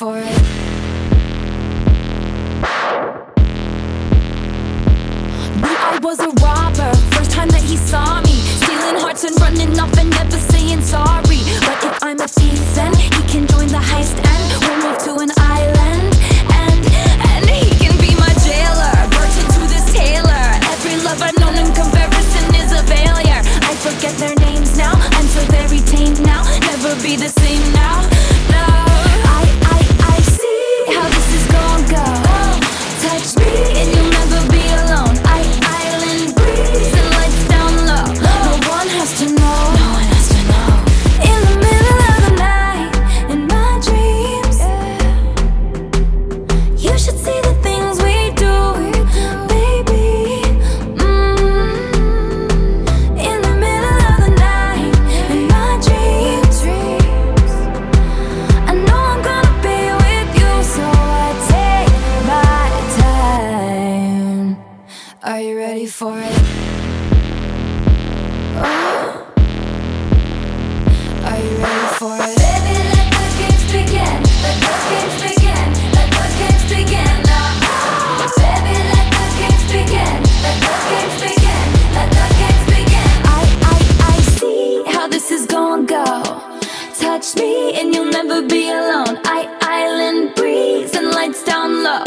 for it. Knew I was a robber, first time that he saw me. Stealing hearts and running off and never saying sorry. But if I'm a thief, then he can join the heist and we'll move to an Are you ready for it? Oh. Are you ready for it? Baby, let games begin. Let games begin. Let games begin. Oh. Baby, let games begin. Let games begin. Let games begin. I, I, I see how this is gonna go. Touch me and you'll never be alone. I, island breeze and lights down low.